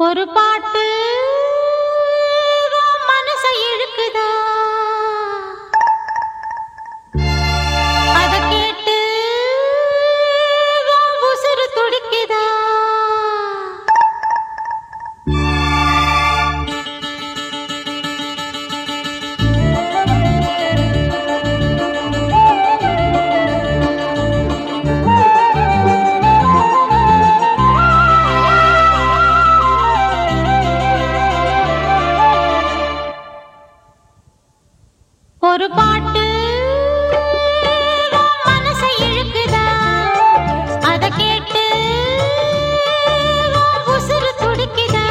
பொறுப்பாட்டு ஒரு பாட்டு. மனசை இழுக்குதா? அத கேட்டு உசுறு துடிக்குதா?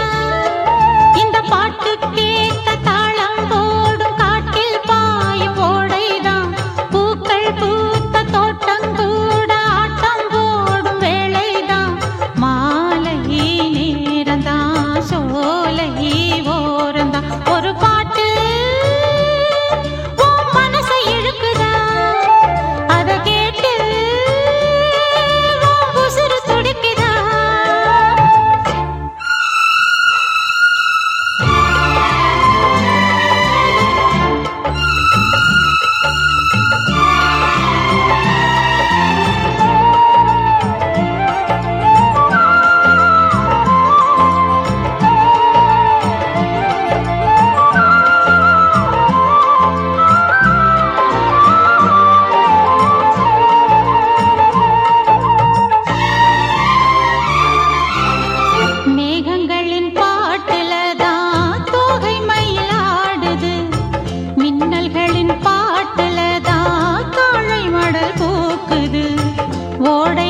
இந்த பாட்டு கேட்ட தாளம் போடும் காட்டில் பாயும் ஓடைதான். பூக்கள் பூத்த தோட்டம் கூட ஆட்டம் போடும் வேலைதான். ஒரு பா கடல் போக்குது ஓடை